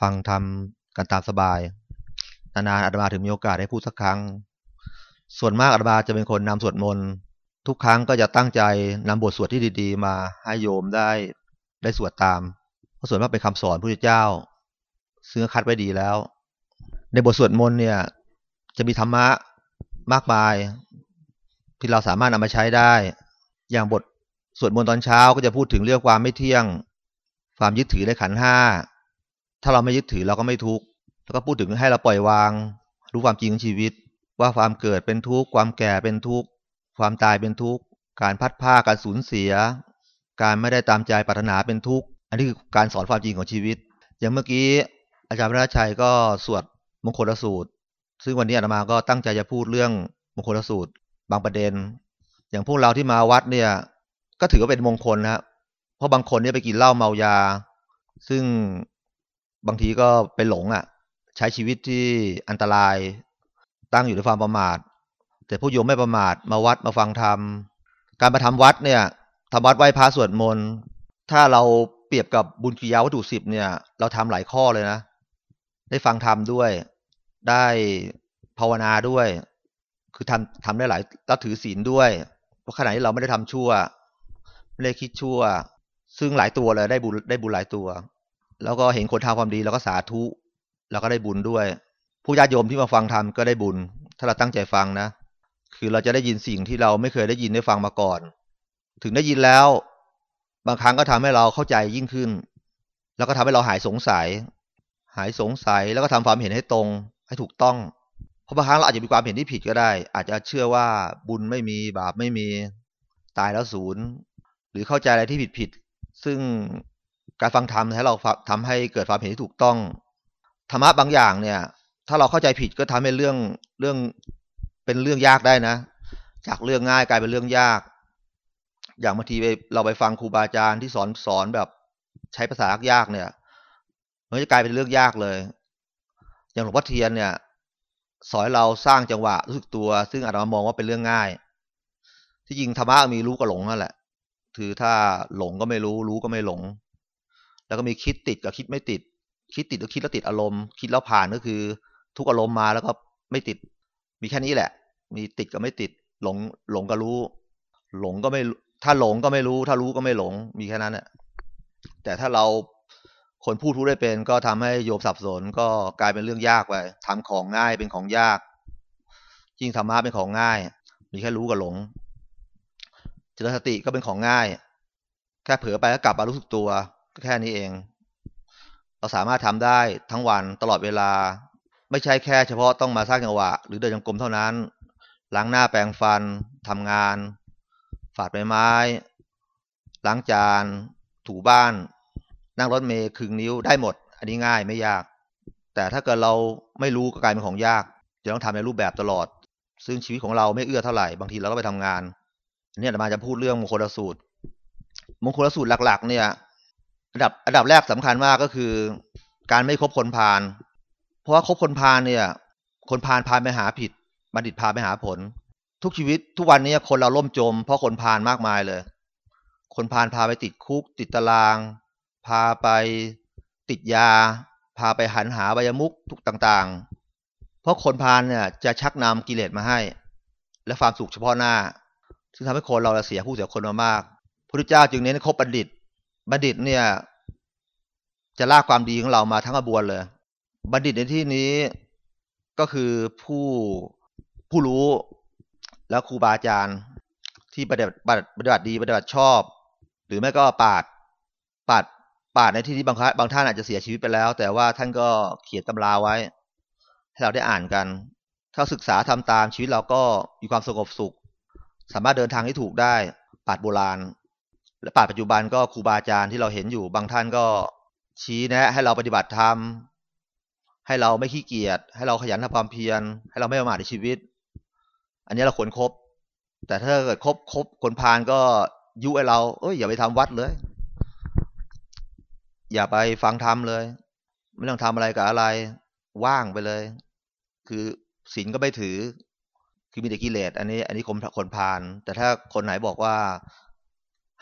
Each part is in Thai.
ฟังทำกันตามสบาย นานๆอาตมาถึงมีโอกาสได้พูดสักครั้ง ส่วนมากอาตมาจะเป็นคนนำสวดมนต์ทุกครั้งก็จะตั้งใจนำบทสวดที่ดี ๆ มาให้โยมได้ได้สวดตามเพราะส่วนมากเป็นคำสอนพระเจ้า ซึ่งคัดไว้ดีแล้ว ในบทสวดมนต์เนี่ย จะมีธรรมะมากมาย ที่เราสามารถนำมาใช้ได้ อย่างบทสวดมนต์ตอนเช้าก็จะพูดถึงเรื่องความไม่เที่ยง ความยึดถือในขันห้า ถ้าเราไม่ยึดถือเราก็ไม่ทุกข์แล้วก็พูดถึงให้เราปล่อยวาง รู้ความจริงของชีวิต ว่าความเกิดเป็นทุกข์ความแก่เป็นทุกข์ความตายเป็นทุกข์การพัดผ้าการสูญเสีย การไม่ได้ตามใจปรารถนาเป็นทุกข์อันนี้คือการสอนความจริงของชีวิต อย่างเมื่อกี้อาจารย์พระชัยก็สวดมงคลสูตร ซึ่งวันนี้อาตมาก็ตั้งใจจะพูดเรื่องมงคลสูตร บางประเด็น อย่างพวกเราที่มาวัดเนี่ย ก็ถือว่าเป็นมงคลนะเพราะบางคนเนี่ยไปกินเหล้าเมายา ซึ่ง บางทีก็ไปหลงอะ่ะ ใช้ชีวิตที่อันตรายตั้งอยู่ในความประมาท แต่ผู้โยมไม่ประมาทมาวัดมาฟังธรรม การมาทำวัดเนี่ยทำวัดไหว้พระสวดมนต์ถ้าเราเปรียบกับบุญกิยาวัตถุสิบเนี่ย เราทำหลายข้อเลยนะ ได้ฟังธรรมด้วย ได้ภาวนาด้วย คือทำทำได้หลายแล้วถือศีลด้วย เพราะขณะที่เราไม่ได้ทำชั่ว ไม่ได้คิดชั่ว ซึ่งหลายตัวเลยได้บุญได้บุญหลายตัว แล้วก็เห็นคนทำความดีเราก็สาธุเราก็ได้บุญด้วย ผู้ญาติโยมที่มาฟังธรรมก็ได้บุญ ถ้าเราตั้งใจฟังนะ คือเราจะได้ยินสิ่งที่เราไม่เคยได้ยินได้ฟังมาก่อน ถึงได้ยินแล้ว บางครั้งก็ทำให้เราเข้าใจยิ่งขึ้น แล้วก็ทำให้เราหายสงสัย หายสงสัยแล้วก็ทำความเห็นให้ตรง ให้ถูกต้องเพราะบางครั้งเราอาจจะมีความเห็นที่ผิดก็ได้ อาจจะเชื่อว่าบุญไม่มีบาปไม่มีตายแล้วศูนย์ หรือเข้าใจอะไรที่ผิดผิดซึ่ง การฟังธรรมให้เราทำให้เกิดความเห็นที่ถูกต้องธรรมะบางอย่างเนี่ย ถ้าเราเข้าใจผิดก็ทำให้เรื่องเรื่องเป็นเรื่องยากได้นะ จากเรื่องง่ายกลายเป็นเรื่องยาก อย่างบางทีเราไปฟังครูบาอาจารย์ที่สอนสอนแบบใช้ภาษายากเนี่ยมันจะกลายเป็นเรื่องยากเลย อย่างหลวงพ่อเทียนเนี่ย สอนเราสร้างจังหวะรู้สึกตัว ซึ่งอาจจะมองว่าเป็นเรื่องง่าย ที่จริงธรรมะมีรู้กับหลงนั่นแหละคือถ้าหลงก็ไม่รู้รู้ก็ไม่หลง แล้วก็มีคิดติดกับคิดไม่ติด คิดติดก็คิดแล้วติดอารมณ์ คิดแล้วผ่านก็คือ ทุกอารมณ์มาแล้วก็ไม่ติด มีแค่นี้แหละ มีติดกับไม่ติด หลงหลงก็รู้ หลงก็ไม่ ถ้าหลงก็ไม่รู้ ถ้ารู้ก็ไม่หลง มีแค่นั้นแหละแต่ถ้าเราคนพูดรู้ได้เป็นก็ทำให้โยมสับสนก็กลายเป็นเรื่องยากไปทำของง่ายเป็นของยากจริงธรรมะเป็นของง่าย มีแค่รู้กับหลงจริญสติก็เป็นของง่าย แค่เผลอไปก็กลับมารู้สึกตัว แค่นี้เอง เราสามารถทำได้ทั้งวันตลอดเวลา ไม่ใช่แค่เฉพาะต้องมาสร้างจังหวะ หรือเดินจงกรมเท่านั้น ล้างหน้าแปรงฟันทำงาน ฝาดใบไม้ ล้างจาน ถูบ้าน นั่งรถเมย์คึงนิ้วได้หมด อันนี้ง่ายไม่ยาก แต่ถ้าเกิดเราไม่รู้ก็กลายเป็นของยาก จะต้องทำในรูปแบบตลอด ซึ่งชีวิตของเราไม่เอื้อเท่าไหร่บางทีเราก็ไปทำงานเนี่ยมาจะพูดเรื่องมงคลสูตรมงคลสูตรหลัก ๆ เนี่ย อันดับอันดับแรกสำคัญมากก็คือ การไม่คบคนพาลเพราะว่าคบคนพาลเนี่ย คนพาลพาไปหาผิด บัณฑิตพาไปหาผล ทุกชีวิตทุกวันนี้คนเราล่มจม เพราะคนพาลมากมายเลย คนพาลพาไปติดคุก ติดตาราง พาไปติดยา พาไปหันหาใบยมุกทุกต่างๆ เพราะคนพาลเนี่ยจะชักนำกิเลสมาให้ และความสุขเฉพาะหน้าซึ่งทำให้คนเราเสียผู้เสียคนมามากพระพุทธเจ้าจึงเน้นคบบัณฑิต บัณฑิตเนี่ย จะลากความดีของเรามาทั้งกระบวนเลย บัณฑิตในที่นี้ก็คือผู้ผู้รู้แล้วครูบาอาจารย์ที่ปฏิบัติปฏิบัติดีปฏิบัติชอบ หรือไม่ก็ปาดปาดปาดในที่นี้บางบางท่านอาจจะเสียชีวิตไปแล้ว แต่ว่าท่านก็เขียนตำราไว้ ให้เราได้อ่านกัน ถ้าศึกษาทำตามชีวิตเราก็มีความสงบสุข สามารถเดินทางที่ถูกได้ปาดโบราณ และป่าปัจจุบันก็ครูบาอาจารย์ที่เราเห็นอยู่บางท่านก็ชี้แนะ ให้เราปฏิบัติธรรมให้เราไม่ขี้เกียจให้เราขยันทำความเพียรให้เราไม่ประมาทในชีวิต อันนี้เราควรครบ แต่ถ้าเกิดครบครบคนพานก็ยุให้เราเอ้ยอย่าไปทำวัดเลย อย่าไปฟังธรรมเลย ไม่ต้องทำอะไรกับอะไร ว่างไปเลย คือศีลก็ไม่ถือ คือมีแต่กิเลสอันนี้ อันนี้คนคนพาน แต่ถ้าคนไหนบอกว่า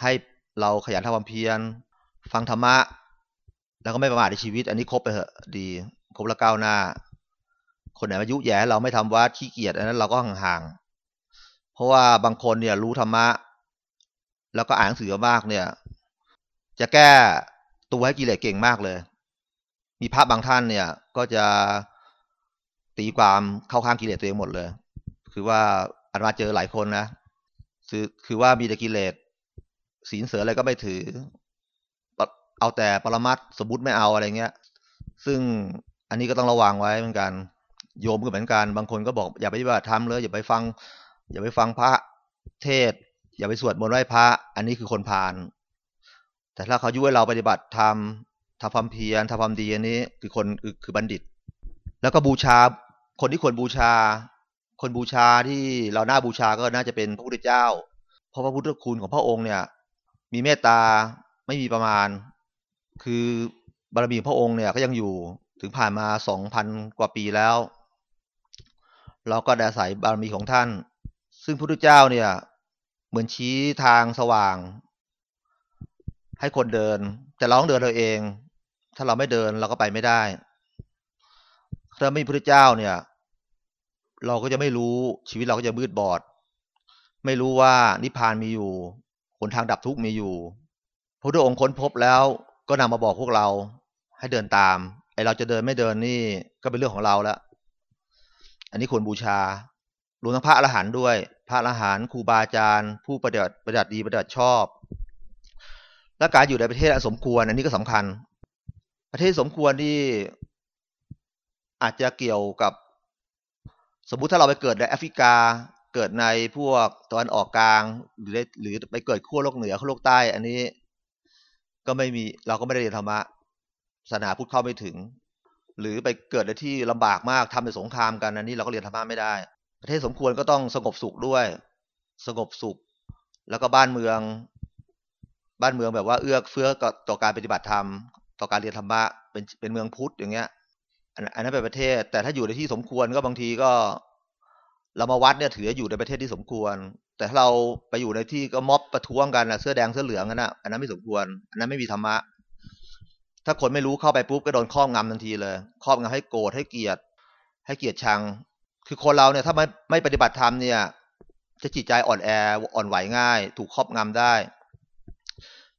ให้เราขยันทำความเพียร ฟังธรรมะ แล้วก็ไม่ประมาทในชีวิต อันนี้ครบไปเหอะดีครบล้วก้าวหน้า คนไหนมายุแย่เราไม่ทำวัดขี้เกียจอันนั้นเราก็ห่างๆเพราะว่าบางคนเนี่ยรู้ธรรมะ แล้วก็อ่านหนังสือมากเนี่ย จะแก้ตัวให้กิเลสเก่งมากเลย มีพระบางท่านเนี่ย ก็จะตีความเข้าข้างกิเลสตัวเองหมดเลย คือว่าอันมาเจอหลายคนนะคือคือว่ามีแต่กิเลส ศีลเสืออะไรก็ไม่ถือ เอาแต่ปรมัตสมบุติไม่เอาอะไรเงี้ย ซึ่งอันนี้ก็ต้องระวังไว้เหมือนกัน โยมก็เหมือนกัน บางคนก็บอกอย่าไปปฏิบัติธรรมเลยอย่าไปฟัง อย่าไปฟังพระเทศ อย่าไปสวดมนต์ไหว้พระ อันนี้คือคนพาลแต่ถ้าเขายุให้เราปฏิบัติธรรมทำความเพียรทำความดีอันนี้คือคนคือคือบัณฑิต แล้วก็บูชาคนที่ควรบูชา คนบูชาที่เราหน้าบูชาก็น่าจะเป็นพระพุทธเจ้า เพราะพระพุทธคุณของพระองค์เนี่ย มีเมตตาไม่มีประมาณ คือบารมีพระองค์เนี่ยก็ยังอยู่ถึงผ่านมาสองพันกว่าปีแล้ว เราก็ได้อาศัยบารมีของท่าน ซึ่งพระพุทธเจ้าเนี่ย เหมือนชี้ทางสว่าง ให้คนเดิน แต่เราต้องเดินเราเอง ถ้าเราไม่เดินเราก็ไปไม่ได้ถ้าไม่มีพระเจ้าเนี่ย เราก็จะไม่รู้ชีวิตเราก็จะมืดบอด ไม่รู้ว่านิพพานมีอยู่ นทางดับทุกข์มีอยู่พระพุทธองค์ค้นพบแล้วก็นำมาบอกพวกเราให้เดินตามไอเราจะเดินไม่เดินนี่ก็เป็นเรื่องของเราแล้ว อันนี้ควรบูชารวมทั้งพระอรหันต์ด้วย พระอรหันต์ครูบาอาจารย์ ผู้ประเดิประดัดดีประดัดชอบ และการอยู่ในประเทศอันสมควร อันนี้ก็สำคัญ ประเทศสมควรที่อาจจะเกี่ยวกับ สมมุติถ้าเราไปเกิดในแอฟริกา เกิดในพวกตะวันออกกลางหรือหรือไปเกิดขั้วโลกเหนือขั้วโลกใต้ อันนี้ ก็ไม่มีเราก็ไม่ได้เรียนธรรมะศาสนาพุทธเข้าไม่ถึง หรือไปเกิดในที่ลำบากมากทำในสงครามกันอันนี้เราก็เรียนธรรมะไม่ได้ ประเทศสมควรก็ต้องสงบสุขด้วย สงบสุข แล้วก็บ้านเมือง บ้านเมืองแบบว่าเอื้อเฟื้อต่อการปฏิบัติธรรม ต่อการเรียนธรรมะเป็นเป็นเมืองพุทธอย่างเงี้ยอันนั้นเป็นประเทศ แต่ถ้าอยู่ในที่สมควรก็บางทีก็ เรามาวัดเนี่ยถืออยู่ในประเทศที่สมควร แต่ถ้าเราไปอยู่ในที่ก็ม็อบประท้วงกันนะเสื้อแดงเสื้อเหลืองกันนะอันนั้นไม่สมควร อันนั้นไม่มีธรรมะ ถ้าคนไม่รู้เข้าไปปุ๊บก็โดนครอบงำทันทีเลยครอบงำให้โกรธให้เกลียด ให้เกลียดชัง คือคนเราเนี่ยถ้าไม่ไม่ปฏิบัติธรรมเนี่ย จะจิตใจอ่อนแออ่อนไหวง่าย ถูกครอบงำได้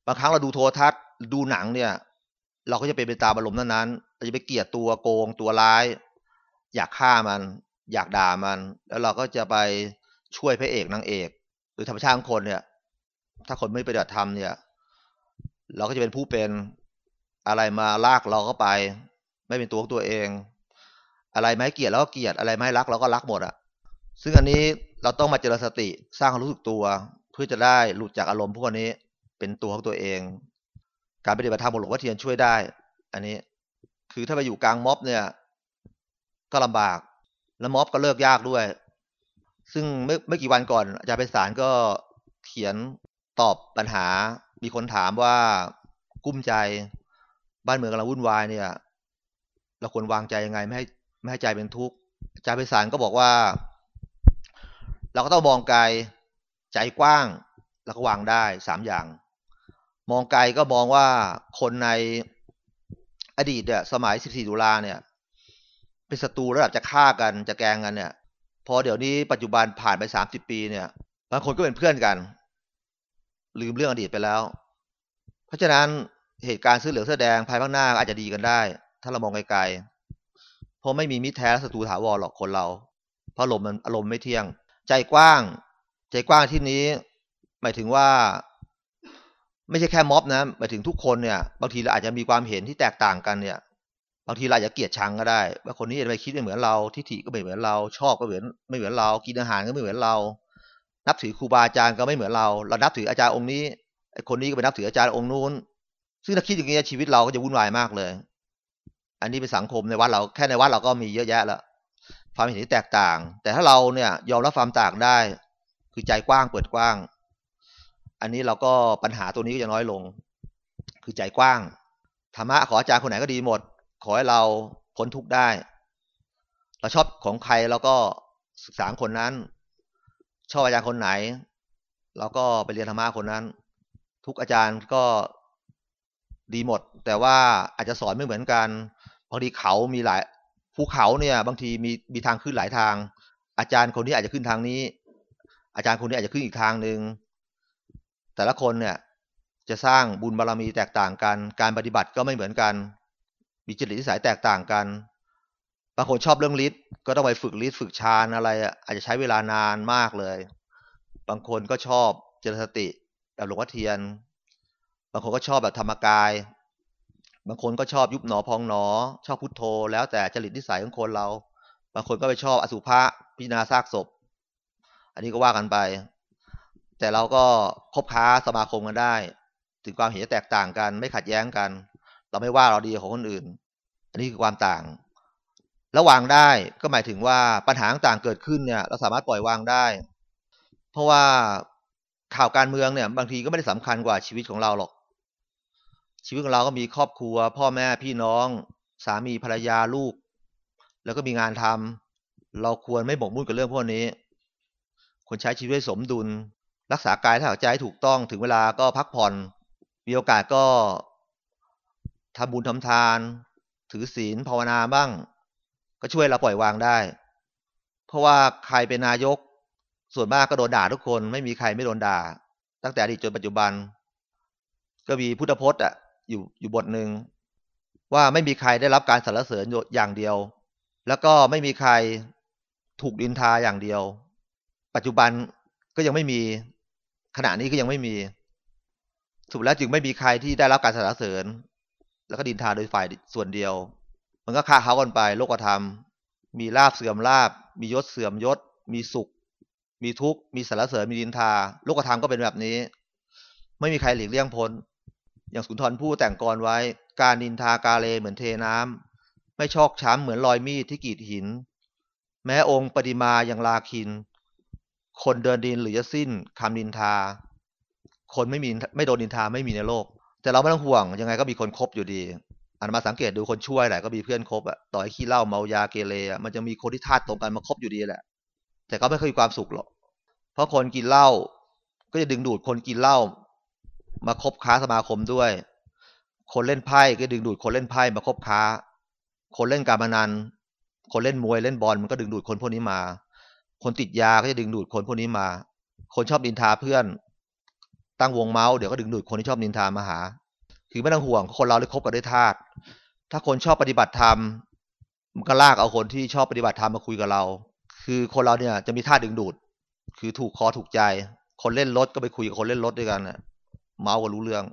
บางครั้งเราดูโทรทัศน์ดูหนังเนี่ย เราก็จะเป็นไปตามอารมณ์นั้นๆเราจะไปเกลียดตัวโกงตัวร้าย อยากฆ่ามัน อยากด่ามัน แล้วเราก็จะไปช่วยพระเอกนางเอกหรือธรรมชาติของคนเนี่ย ถ้าคนไม่ปฏิบัติธรรมเนี่ย เราก็จะเป็นผู้เป็นอะไรมาลากเราก็ไป ไม่เป็นตัวของตัวเอง อะไรไม่เกลียดเราก็เกลียดอะไรไม่รักเราก็รักหมดอะซึ่งอันนี้เราต้องมาเจริญสติสร้างความรู้สึกตัว เพื่อจะได้หลุดจากอารมณ์พวกนี้เป็นตัวของตัวเอง การปฏิบัติธรรมของหลวงพ่อเทียนช่วยได้ อันนี้ คือถ้าไปอยู่กลางม็อบเนี่ย ก็ลำบาก แล้วม็อบก็เลิกยากด้วย ซึ่งเมื่อไม่กี่วันก่อนอาจารย์ไปสารก็เขียนตอบปัญหา มีคนถามว่ากุ้มใจบ้านเมืองกำลังวุ่นวายเนี่ย เราควรวางใจยังไงไม่ให้ไม่ให้ใจเป็นทุกข์อาจารย์ไปสารก็บอกว่า เราก็ต้องมองไกลใจกว้าง แล้วก็วางได้สามอย่าง มองไกลก็มองว่าคนในอดีตเนี่ยสมัย 14 ตุลาเนี่ย เป็นศัตรูระดับจะฆ่ากันจะแกงกันเนี่ย พอเดี๋ยวนี้ปัจจุบันผ่านไป30ปีเนี่ย บางคนก็เป็นเพื่อนกัน ลืมเรื่องอดีตไปแล้ว เพราะฉะนั้นเหตุการณ์เสื้อเหลืองเสื้อแดงภายภาคหน้าอาจจะดีกันได้ ถ้าเรามองไกลๆเพราะไม่มีมิตรแท้ศัตรูถาวรหรอกคนเราเพราะอารมณ์มันอารมณ์ไม่เที่ยง ใจกว้าง ใจกว้างที่นี้ หมายถึงว่า ไม่ใช่แค่ม็อบนะหมายถึงทุกคนเนี่ย บางทีเราอาจจะมีความเห็นที่แตกต่างกันเนี่ย บางทีเราอาจจะเกลียดชังก็ได้ว่าคนนี้จะไปคิดไม่เหมือนเราทิฏฐิก็ไม่เหมือนเรา ชอบก็เหมือนไม่เหมือนเรา กินอาหารก็ไม่เหมือนเรา นับถือครูบาอาจารย์ก็ไม่เหมือนเรา เรานับถืออาจารย์องค์นี้คนนี้ก็ไปนับถืออาจารย์องค์นู้น ซึ่งถ้าคิดอย่างนี้ชีวิตเราก็จะวุ่นวายมากเลย อันนี้เป็นสังคมในวัดเราแค่ในวัดเราก็มีเยอะแยะแล้วความเห็นที่แตกต่าง แต่ถ้าเราเนี่ยยอมรับความต่างได้ คือใจกว้างเปิดกว้าง อันนี้เราก็ปัญหาตัวนี้ก็จะน้อยลง คือใจกว้างธรรมะขออาจารย์คนไหนก็ดีหมด ขอให้เราพ้นทุกข์ได้ เราชอบของใครเราก็ศึกษาคนนั้น ชอบอาจารย์คนไหน เราก็ไปเรียนธรรมะคนนั้น ทุกอาจารย์ก็ดีหมด แต่ว่าอาจจะสอนไม่เหมือนกันบางทีเขามีหลายภูเขาเนี่ยบางทีมีมีทางขึ้นหลายทาง อาจารย์คนนี้อาจจะขึ้นทางนี้ อาจารย์คนนี้อาจจะขึ้นอีกทางหนึ่งแต่ละคนเนี่ยจะสร้างบุญบารรมีแตกต่างกัน การปฏิบัติก็ไม่เหมือนกัน มีจริตนิสัยแตกต่างกัน บางคนชอบเรื่องฤทธิ์ก็ต้องไปฝึกฤทธิ์ฝึกฌานอะไร อาจจะใช้เวลานานมากเลย บางคนก็ชอบเจริญสติแบบหลวงพ่อเทียน บางคนก็ชอบแบบธรรมกาย บางคนก็ชอบยุบหนอพองหนอ ชอบพุทโธ แล้วแต่จริตนิสัยของคนเรา บางคนก็ไปชอบอสุภะพิจารณาซากศพ อันนี้ก็ว่ากันไป แต่เราก็คบค้าสมาคมกันได้ ถึงความเห็นแตกต่างกันไม่ขัดแย้งกัน เราไม่ว่าเราดีของคนอื่น อันนี้คือความต่าง ระวางได้ก็หมายถึงว่าปัญหาต่างเกิดขึ้นเนี่ย เราสามารถปล่อยวางได้ เพราะว่าข่าวการเมืองเนี่ยบางทีก็ไม่ได้สำคัญกว่าชีวิตของเราหรอก ชีวิตของเราก็มีครอบครัว พ่อแม่พี่น้อง สามีภรรยาลูก แล้วก็มีงานทำเราควรไม่บกมุ่นกับเรื่องพวกนี้ควรใช้ชีวิตสมดุล รักษากายถ้าใจถูกต้องถึงเวลาก็พักผ่อนมีโอกาสก็ ทำบุญทำทาน ถือศีลภาวนาบ้าง ก็ช่วยเราปล่อยวางได้ เพราะว่าใครเป็นนายก ส่วนมากก็โดนด่าทุกคน ไม่มีใครไม่โดนด่า ตั้งแต่อดีตจนปัจจุบัน ก็มีพุทธพจน์อะอยู่อยู่บทหนึ่งว่าไม่มีใครได้รับการสรรเสริญอย่างเดียว แล้วก็ไม่มีใครถูกดินทาอย่างเดียว ปัจจุบันก็ยังไม่มีขณะนี้ก็ยังไม่มี สุดแล้วจึงไม่มีใครที่ได้รับการสรรเสริญ แล้วก็ดินทาโดยฝ่ายส่วนเดียว มันก็ฆ่าเขากันไป โลกธรรม มีลาบเสื่อมลาบ มียศเสื่อมยศ มีสุข มีทุกข์ มีสารเสริญ มีดินทา โลกธรรมก็เป็นแบบนี้ ไม่มีใครหลีกเลี่ยงพ้น อย่างสุนทรผู้แต่งกรไว้ การดินทากาเลเหมือนเทน้ำไม่ชอกช้ำเหมือนรอยมีดที่กีดหิน แม้องค์ปฏิมาอย่างลาคิน คนเดินดินหรือจะสิ้นคำดินทา คนไม่มีไม่โดนดินทาไม่มีในโลก แต่เราไม่ต้องห่วงยังไงก็มีคนคบอยู่ดีอันมาสังเกตดูคนช่วยแหละก็มีเพื่อนคบอะต่อให้ขี้เหล้าเมายาเกเรอะมันจะมีคนที่ธาตุตรงกันมาคบอยู่ดีแหละ แต่ก็ไม่เคยมีความสุขหรอก เพราะคนกินเหล้าก็จะดึงดูดคนกินเหล้ามาคบค้าสมาคมด้วย คนเล่นไพ่ก็ดึงดูดคนเล่นไพ่มาคบค้า คนเล่นการพนัน คนเล่นมวยเล่นบอลมันก็ดึงดูดคนพวกนี้มา คนติดยาก็จะดึงดูดคนพวกนี้มา คนชอบดินทาเพื่อน ตั้งวงเมาส์เดี๋ยวก็ดึงดูดคนที่ชอบดินทามาหา คือไม่ต้องห่วงคนเราได้คบกันด้วยธาตุถ้าคนชอบปฏิบัติธรรมมันก็ลากเอาคนที่ชอบปฏิบัติธรรมมาคุยกับเรา คือคนเราเนี่ยจะมีธาตุดึงดูด คือถูกคอถูกใจ คนเล่นรถก็ไปคุยกับคนเล่นรถด้วยกันนะเมาส์ก็รู้เรื่อง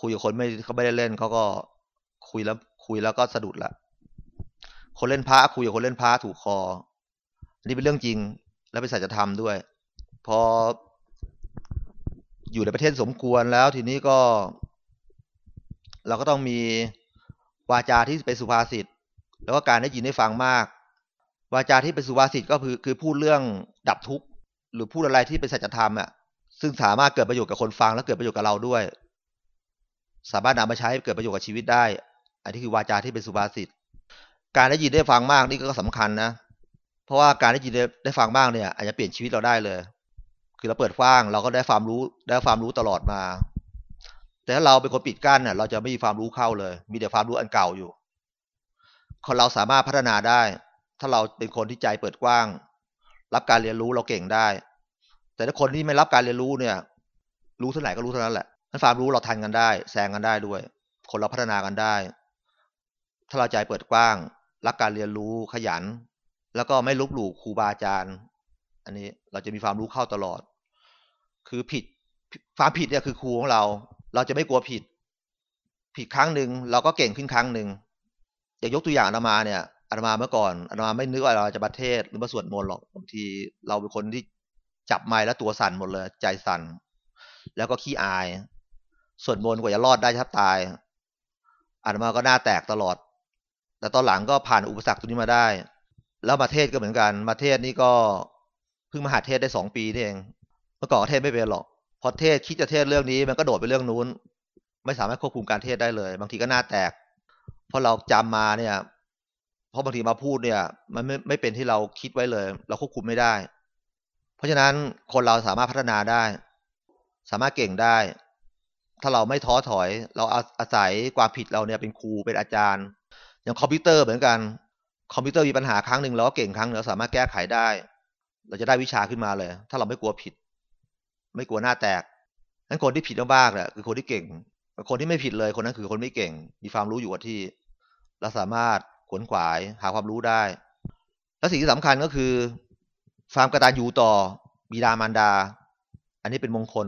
คุยกับคนไม่เขาไม่ได้เล่นเขาก็คุยแล้วคุยแล้วก็สะดุดละคนเล่นพระคุยกับคนเล่นพระถูกคอนนี้เป็นเรื่องจริง และเป็นสัจธรรมด้วย พอ อยู่ในประเทศสมควรแล้วทีนี้ก็ เราก็ต้องมีวาจาที่เป็นสุภาษิตแล้วก็การได้ยินได้ฟังมาก วาจาที่เป็นสุภาษิตก็คือคือพูดเรื่องดับทุกข์หรือพูดอะไรที่เป็นสัจธรรมอะซึ่งสามารถเกิดประโยชน์กับคนฟังและเกิดประโยชน์กับเราด้วย สามารถนำมาใช้เกิดประโยชน์กับชีวิตได้ อันนี้คือวาจาที่เป็นสุภาษิตการได้ยินได้ฟังมากนี่ก็สำคัญนะเพราะว่าการได้ยินได้ฟังมากเนี่ยอาจจะเปลี่ยนชีวิตเราได้เลย คือเราเปิดฟังเราก็ได้ความรู้ได้ความรู้ตลอดมา แต่ถ้าเราเป็นคนปิดกั้นเนี่ยเราจะไม่มีความรู้เข้าเลย มีแต่ความรู้อันเก่าอยู่ คนเราสามารถพัฒนาได้ ถ้าเราเป็นคนที่ใจเปิดกว้าง รับการเรียนรู้เราเก่งได้ แต่ถ้าคนที่ไม่รับการเรียนรู้เนี่ย รู้เท่าไหร่ก็รู้เท่านั้นแหละนั้นความรู้เราทันกันได้แซงกันได้ด้วย คนเราพัฒนากันได้ ถ้าเราใจเปิดกว้าง รักการเรียนรู้ขยัน แล้วก็ไม่ลบหลู่ครูบาอาจารย์ อันนี้เราจะมีความรู้เข้าตลอด คือผิดความผิดเนี่ยคือครูของเรา เราจะไม่กลัวผิด ผิดครั้งหนึ่งเราก็เก่งขึ้นครั้งหนึ่งอย่างยกตัวอย่างอาตมาเนี่ยอาตมาเมื่อก่อนอาตมาไม่นึกว่าเราจะประเทศหรือมาสวดมนต์หรอกบางทีเราเป็นคนที่จับไม้แล้วตัวสั่นหมดเลย ใจสั่น แล้วก็ขี้อายสวดมนต์กว่าจะรอดได้แทบตายอาตมาก็หน้าแตกตลอด แต่ตอนหลังก็ผ่านอุปสรรคตัวนี้มาได้ แล้วมาเทศก็เหมือนกัน มาเทศนี่ก็เพิ่งมาหาเทศได้สองปีเอง มื่อก่อนเทศไม่เป็นหรอก พอเทศคิดจะเทศเรื่องนี้ มันก็โดดไปเรื่องนู้น ไม่สามารถควบคุมการเทศได้เลย บางทีก็หน้าแตก เพราะเราจำมาเนี่ยราะบางทีมาพูดเนี่ย มันไม่ไม่เป็นที่เราคิดไว้เลย เราควบคุมไม่ได้ เพราะฉะนั้นคนเราสามารถพัฒนาได้ สามารถเก่งได้ ถ้าเราไม่ท้อถอย เราอาศัยความผิดเราเนี่ยเป็นครูเป็นอาจารย์ อย่างคอมพิวเตอร์เหมือนกัน คอมพิวเตอร์มีปัญหาครั้งหนึ่งเราก็เก่งครั้งเราสามารถแก้ไขได้ เราจะได้วิชาขึ้นมาเลย ถ้าเราไม่กลัวผิด ไม่กลัวหน้าแตกนั้นคนที่ผิดมากๆเนี่ยคือคนที่เก่ง คนที่ไม่ผิดเลยคนนั้นคือคนไม่เก่ง มีความรู้อยู่กับที่เราสามารถขวนขวายหาความรู้ได้ และสิ่งที่สำคัญก็คือความกระตันยูต่อบิดามารดา อันนี้เป็นมงคล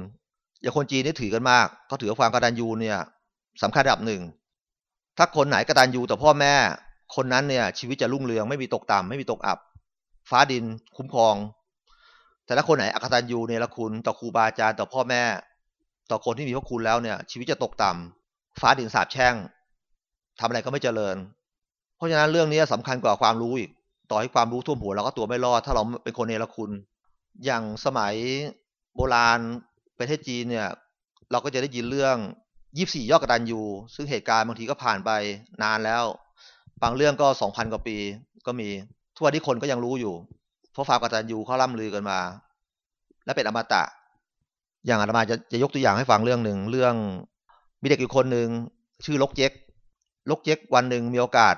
อย่างคนจีนนี่ถือกันมากเขาถือความกระตันยูเนี่ยสำคัญระดับหนึ่ง ถ้าคนไหนกระตันยูต่อพ่อแม่ คนนั้นเนี่ยชีวิตจะรุ่งเรืองไม่มีตกต่ำไม่มีตกอับ ฟ้าดินคุ้มครอง แต่ถ้าคนไหนอกตันยูเนี่ยละคุณต่อครูบาอาจารย์ต่อพ่อแม่ ต่อคนที่มีพระคุณแล้วเนี่ย ชีวิตจะตกต่ำฟ้าดินสาบแช่งทำอะไรก็ไม่เจริญ เพราะฉะนั้นเรื่องนี้สำคัญกว่าความรู้อีก ต่อให้ความรู้ท่วมหัวเราก็ตัวไม่รอด ถ้าเราเป็นคนเนรคุณ อย่างสมัยโบราณประเทศจีนเนี่ย เราก็จะได้ยินเรื่องยี่สี่ยอดกระดันยูซึ่งเหตุการณ์บางทีก็ผ่านไปนานแล้ว บางเรื่องก็สองพันกว่าปีก็มีทุกวันที่คนก็ยังรู้อยู่ ราะฟามกตันยูเขาล่ำลือกันมา และเป็นอมตะ อย่างอาตมาจะจะยกตัวอย่างให้ฟังเรื่องหนึ่งเรื่องมีเด็กอีกคนหนึ่งชื่อลกเจ๊กลกเจ๊กวันหนึ่งมีโอกาส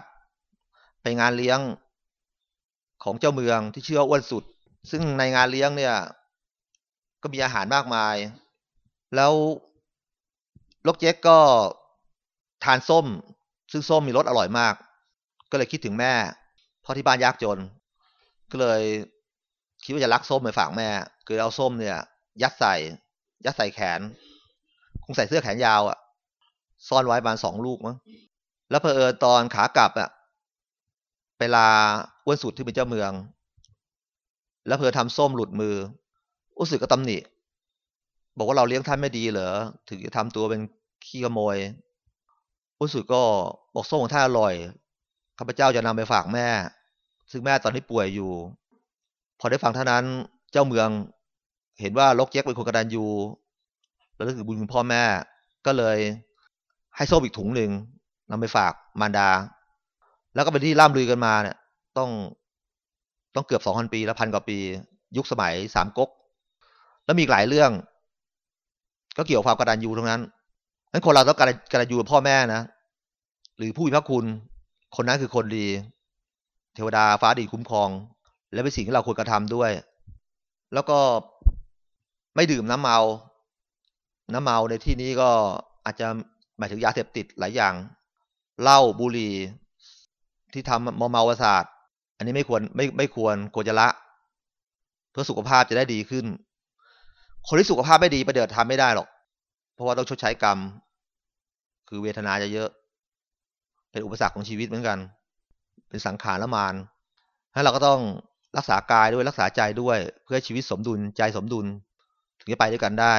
ไปงานเลี้ยงของเจ้าเมืองที่เชื่ออ้วนสุด ซึ่งในงานเลี้ยงเนี่ย ก็มีอาหารมากมาย แล้วลกเจ๊กก็ทานส้ม ซึ่งส้มมีรสอร่อยมาก ก็เลยคิดถึงแม่เพราะที่บ้านยากจน ก็เลยคิดว่าจะรักส้มไปฝากแม่ คือเอาส้มเนี่ย ยัดใส่ ยัดใส่แขน คงใส่เสื้อแขนยาวอะ่ะ ซ่อนไว้ประมาณสองลูกมั้ง แล้วเพอเออตอนขากลับอะ่ะ ไปลาอ้วนสุดที่เป็นเจ้าเมือง แล้วเพอทำส้มหลุดมือรู้สึกก็ตำหนิ บอกว่าเราเลี้ยงท่านไม่ดีเหรอ ถึงจะทำตัวเป็นขี้ขโมยอ้สุดก็บอกส้มของท่านอร่อย ข้าพเจ้าจะนำไปฝากแม่ ซึ่งแม่ตอนนี้ป่วยอยู่ พอได้ฟังเท่านั้นเจ้าเมืองเห็นว่าลกเจ๊กเป็นคนกระดานยูแล้วก็คือบุญคุณพ่อแม่ ก็เลยให้ส้มอีกถุงหนึ่งนำไปฝากมารดา แล้วก็เป็นที่ล่ำลือกันมาเนี่ย ต้องต้องเกือบสองพันปีแล้วพันกว่าปี ยุคสมัยสามก๊กแล้วมีหลายเรื่อง ก็เกี่ยวกับความกระดานยูทั้งนั้นนั้นคนเราต้องการกระดานยูกับพ่อแม่นะหรือผู้มีพระคุณ คนนั้นคือคนดี เทวดาฟ้าดีคุ้มครอง และเป็นสิ่งที่เราควรกระทำด้วย แล้วก็ไม่ดื่มน้ำเมา น้ำเมาในที่นี้ก็อาจจะหมายถึงยาเสพติดหลายอย่างเหล้าบุหรี่ที่ทำมอเมาประสาทอันนี้ไม่ควรไม่ไม่ควรควรจะละ เพื่อสุขภาพจะได้ดีขึ้น คนที่สุขภาพไม่ดีประเดี๋ยวทำไม่ได้หรอก เพราะว่าต้องชดใช้กรรม คือเวทนาจะเยอะ เป็นอุปสรรคของชีวิตเหมือนกัน เป็นสังขารละมานให้เราก็ต้องรักษากายด้วยรักษาใจด้วย เพื่อชีวิตสมดุลใจสมดุล ถึงจะไปด้วยกันได้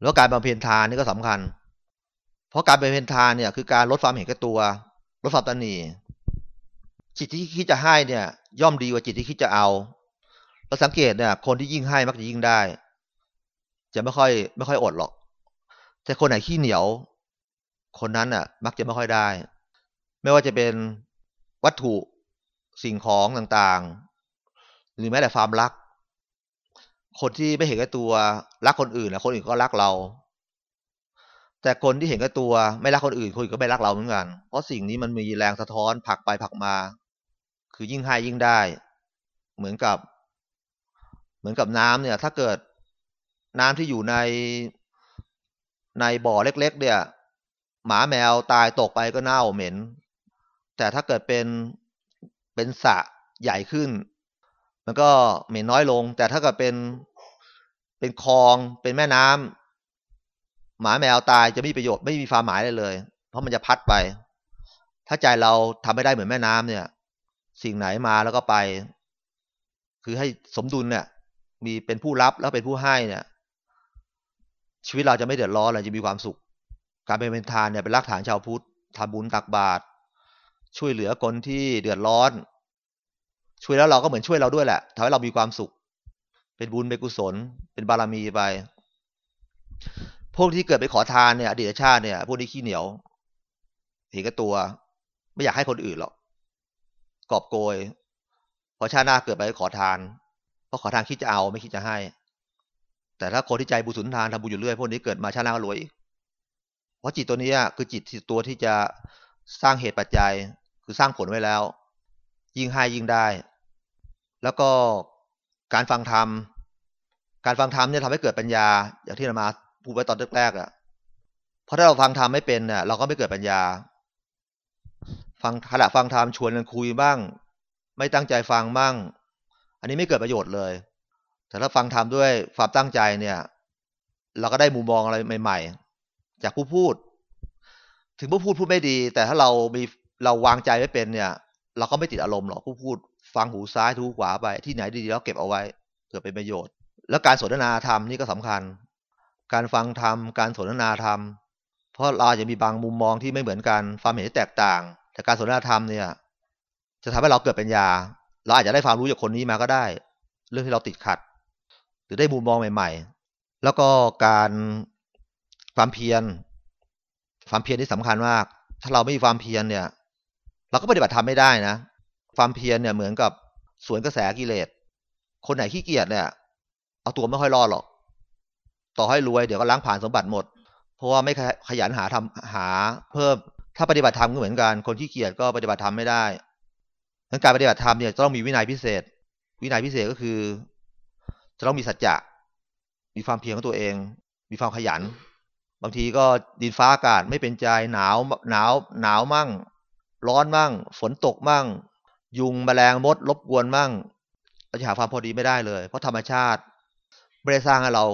แล้วการบำเพ็ญทานนี่ก็สำคัญ เพราะการบำเพ็ญทานเนี่ยคือการลดความเห็นแก่ตัว ลดความตันหนีจิตที่คิดจะให้เนี่ย ย่อมดีกว่าจิตที่คิดจะเอาเราสังเกตเนี่ย คนที่ยิ่งให้มักจะยิ่งได้ จะไม่ค่อย ไม่ค่อยอดหรอก แต่คนไหนขี้เหนียว คนนั้นน่ะ มักจะไม่ค่อยได้ ไม่ว่าจะเป็น วัตถุสิ่งของต่างๆ หรือแม้แต่ความรัก คนที่ไม่เห็นแก่ตัวรักคนอื่นนะคนอื่นก็รักเรา แต่คนที่เห็นแก่ตัวไม่รักคนอื่นคนอื่นก็ไม่รักเราเหมือนกัน เพราะสิ่งนี้มันมีแรงสะท้อนผักไปผักมา คือยิ่งให้ยิ่งได้ เหมือนกับ เหมือนกับน้ำเนี่ย ถ้าเกิดน้ำที่อยู่ในในบ่อเล็ก ๆ เนี่ย หมาแมวตายตกไปก็เน่าเหม็น แต่ถ้าเกิดเป็นเป็นสระใหญ่ขึ้น มันก็เหม็นน้อยลง แต่ถ้าเกิดเป็นเป็นคลองเป็นแม่น้ำหมาแมวตายจะไม่มีประโยชน์ไม่มีความหมายเลยเลย เพราะมันจะพัดไป ถ้าใจเราทำไม่ได้เหมือนแม่น้ำเนี่ย สิ่งไหนมาแล้วก็ไป คือให้สมดุลเนี่ย มีเป็นผู้รับแล้วเป็นผู้ให้เนี่ย ชีวิตเราจะไม่เดือดร้อนเราจะมีความสุข การเป็นทานเนี่ยเป็นรากฐานชาวพุทธทำบุญตักบาตร ช่วยเหลือคนที่เดือดร้อน ช่วยแล้วเราก็เหมือนช่วยเราด้วยแหละทำให้เรามีความสุข เป็นบุญเป็นกุศล เป็นบารมีไป พวกที่เกิดไปขอทานเนี่ยอดีตชาติเนี่ย พวกนี้ขี้เหนียวเห็นกับตัว ไม่อยากให้คนอื่นหรอกกอบโกยพอชาติหน้าเกิดไปขอทานเพราะขอทานคิดจะเอาไม่คิดจะให้ แต่ถ้าคนที่ใจบุญสุนทานทำบุญอยู่เรื่อยพวกนี้เกิดมาชาติหน้าก็รวยเพราะจิตตัวนี้คือจิตตัวที่จะสร้างเหตุปัจจัย คือสร้างผลไว้แล้ว ยิ่งให้ยิ่งได้ แล้วก็การฟังธรรม การฟังธรรมเนี่ยทำให้เกิดปัญญา อย่างที่เรามาพูดไว้ตอนแรกๆอะเพราะถ้าเราฟังธรรมไม่เป็นเนี่ยเราก็ไม่เกิดปัญญา ฟังขณะฟังธรรมชวนกันคุยบ้าง ไม่ตั้งใจฟังบ้าง อันนี้ไม่เกิดประโยชน์เลย แต่ถ้าฟังธรรมด้วยความตั้งใจเนี่ย เราก็ได้มุมมองอะไรใหม่ ๆ จากผู้พูด ถึงผู้พูดพูดไม่ดี แต่ถ้าเรามี เราวางใจไว้เป็นเนี่ย เราก็ไม่ติดอารมณ์หรอกผู้พูด ฟังหูซ้ายทูขวาไป ที่ไหนดีๆแล้วเก็บเอาไว้เพื่อเป็นประโยชน์ แล้วการสนทนาธรรมนี่ก็สำคัญ การฟังธรรมการสนทนาธรรม เพราะเราจะมีบางมุมมองที่ไม่เหมือนกันความเห็นที่แตกต่าง แต่การสนทนาธรรมเนี่ย จะทำให้เราเกิดปัญญา เราอาจจะได้ความรู้จากคนนี้มาก็ได้ เรื่องที่เราติดขัด หรือได้มุมมองใหม่ ๆ แล้วก็การความเพียรความเพียรที่สำคัญมาก ถ้าเราไม่มีความเพียรเนี่ย เราก็ปฏิบัติธรรมไม่ได้นะ ความเพียรเนี่ยเหมือนกับสวนกระแสกิเลส คนไหนขี้เกียจเนี่ย เอาตัวไม่ค่อยรอดหรอก ต่อให้รวยเดี๋ยวก็ล้างผ่านสมบัติหมด เพราะว่าไม่ขยันหาทำหาเพิ่ม ถ้าปฏิบัติธรรมก็เหมือนกัน คนที่เกียจก็ปฏิบัติธรรมไม่ได้ดังการปฏิบัติธรรมเนี่ยต้องมีวินัยพิเศษ วินัยพิเศษก็คือ จะต้องมีสัจจะ มีความเพียรของตัวเอง มีความขยัน บางทีก็ดินฟ้าอากาศไม่เป็นใจหนาวหนาวหนาวมั่ง ร้อนมั่ง ฝนตกมั่ง ยุงแมลงมดรบกวนมั่งเราจะหาความพอดีไม่ได้เลย เพราะธรรมชาติไม่ได้สร้างให้เรา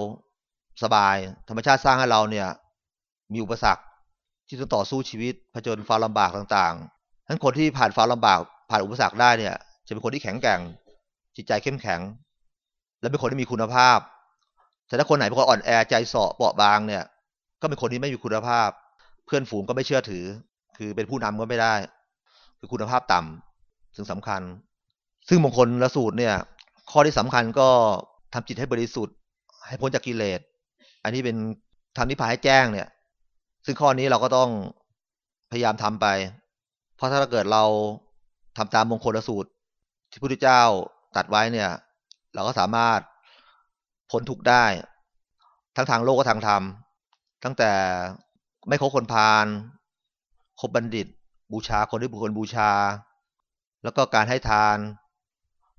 สบาย ธรรมชาติสร้างให้เราเนี่ย มีอุปสรรคที่ต้องต่อสู้ชีวิตผจญความลำบากต่างๆทั้นคนที่ผ่านความลำบาก ผ่านอุปสรรคได้เนี่ย จะเป็นคนที่แข็งแกร่ง จิตใจเข้มแข็ง และเป็นคนที่มีคุณภาพ แต่ถ้าคนไหนเป็นคนอ่อนแอใจเสาะเบาะบางเนี่ย ก็เป็นคนที่ไม่มีคุณภาพ เพื่อนฝูงก็ไม่เชื่อถือ คือเป็นผู้นำก็ไม่ได้ คือคุณภาพต่ำซึ่งสำคัญ ซึ่งมงคลละสูตรเนี่ย ข้อที่สำคัญก็ทำจิตให้บริสุทธิ์ ให้พ้นจากกิเลส อันนี้เป็นทำนิพพานให้แจ้งเนี่ย ซึ่งข้อนี้เราก็ต้องพยายามทำไป เพราะถ้าเกิดเราทำตามมงคลสูตร ที่พระพุทธเจ้าตัดไว้เนี่ย เราก็สามารถพ้นทุกได้ ทั้งทางโลกก็ทางธรรม ตั้งแต่ไม่คบคนพาลคบบัณฑิต บูชาคนที่บุคคลบูชา แล้วก็การให้ทาน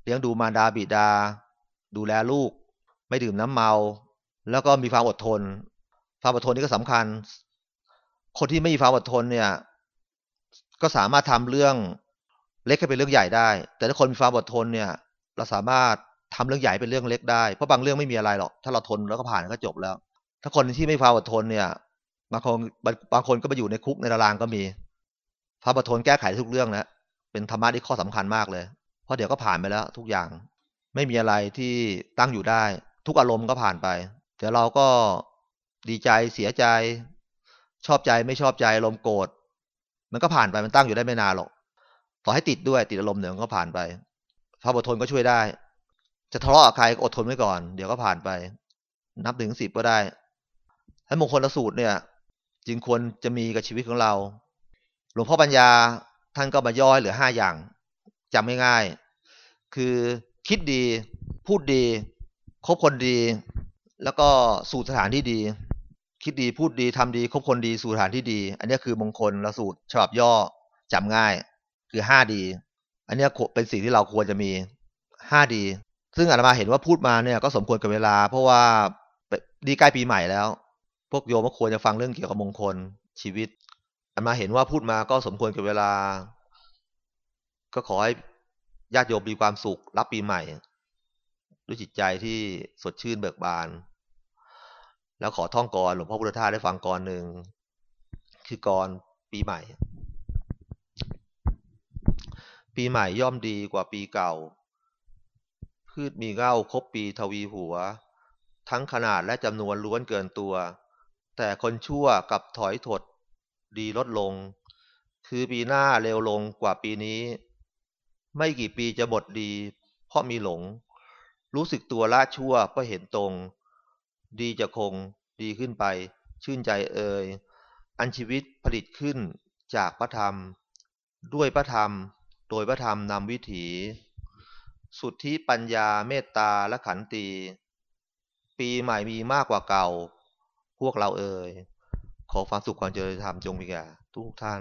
เลี้ยงดูมารดาบิดา ดูแลลูก ไม่ดื่มน้ำเมา แล้วก็มีความอดทน ความอดทนนี่ก็สำคัญ คนที่ไม่มีความอดทนเนี่ย ก็สามารถทำเรื่องเล็กให้เป็นเรื่องใหญ่ได้ แต่ถ้าคนมีความอดทนเนี่ย เราสามารถทำเรื่องใหญ่เป็นเรื่องเล็กได้ เพราะบางเรื่องไม่มีอะไรหรอก ถ้าเราทนแล้วก็ผ่านก็จบแล้ว ถ้าคนที่ไม่ความอดทนเนี่ย บางคนบางคนก็ไปอยู่ในคุกในตารางก็มี ความอดทนแก้ไขทุกเรื่องนะเป็นธรรมะที่ข้อสำคัญมากเลย เพราะเดี๋ยวก็ผ่านไปแล้วทุกอย่าง ไม่มีอะไรที่ตั้งอยู่ได้ ทุกอารมณ์ก็ผ่านไป เดี๋ยวเราก็ดีใจเสียใจ ชอบใจไม่ชอบใจอารมณ์โกรธมันก็ผ่านไปมันตั้งอยู่ได้ไม่นานหรอกต่อให้ติดด้วยติดอารมณ์เดี๋ยวก็ผ่านไปความอดทนก็ช่วยได้ จะทะเลาะกับใครอดทนไว้ก่อน เดี๋ยวก็ผ่านไป นับถึงสิบก็ได้ให้มงคลสูตรเนี่ย จึงควรจะมีกับชีวิตของเรา หลวงพ่อปัญญาท่านก็มาย่อยเหลือห้าอย่างจำง่ายๆคือคิดดีพูดดีคบคนดี แล้วก็สู่สถานที่ดี คิดดีพูดดีทำดีคบคนดีสู่ฐานที่ดี อันนี้คือมงคลละสูตรฉบับย่อจำง่ายคือห้าดี อันนี้เป็นสิ่งที่เราควรจะมีห้าดี ซึ่งอาตมาเห็นว่าพูดมาเนี่ยก็สมควรกับเวลา เพราะว่าดีใกล้ปีใหม่แล้ว พวกโยมก็ควรจะฟังเรื่องเกี่ยวกับมงคลชีวิต อามาเห็นว่าพูดมาก็สมควรกับเวลา ก็ขอให้ญาติโยมมีความสุขรับปีใหม่ ด้วยจิตใจที่สดชื่นเบิกบาน แล้วขอท่องกรหลวงพ่อพุทธทาสได้ฟังกรหนึ่งคือกรปีใหม่ ปีใหม่ย่อมดีกว่าปีเก่า พืชมีเง่าครบปีทวีหัว ทั้งขนาดและจำนวนล้วนเกินตัว แต่คนชั่วกับถอยถด ดีลดลง คือปีหน้าเร็วลงกว่าปีนี้ ไม่กี่ปีจะหมดดี เพราะมีหลง รู้สึกตัวละชั่วเพราะเห็นตรง ดีจะคง ดีขึ้นไป ชื่นใจเอ่ยอันชีวิตผลิตขึ้นจากพระธรรม ด้วยพระธรรม โดยพระธรรมนำวิถี สุดที่ปัญญาเมตตาและขันตี ปีใหม่มีมากกว่าเก่า พวกเราเอ่ย ขอความสุขความเจริญธรรมจงมีแก่ทุกท่าน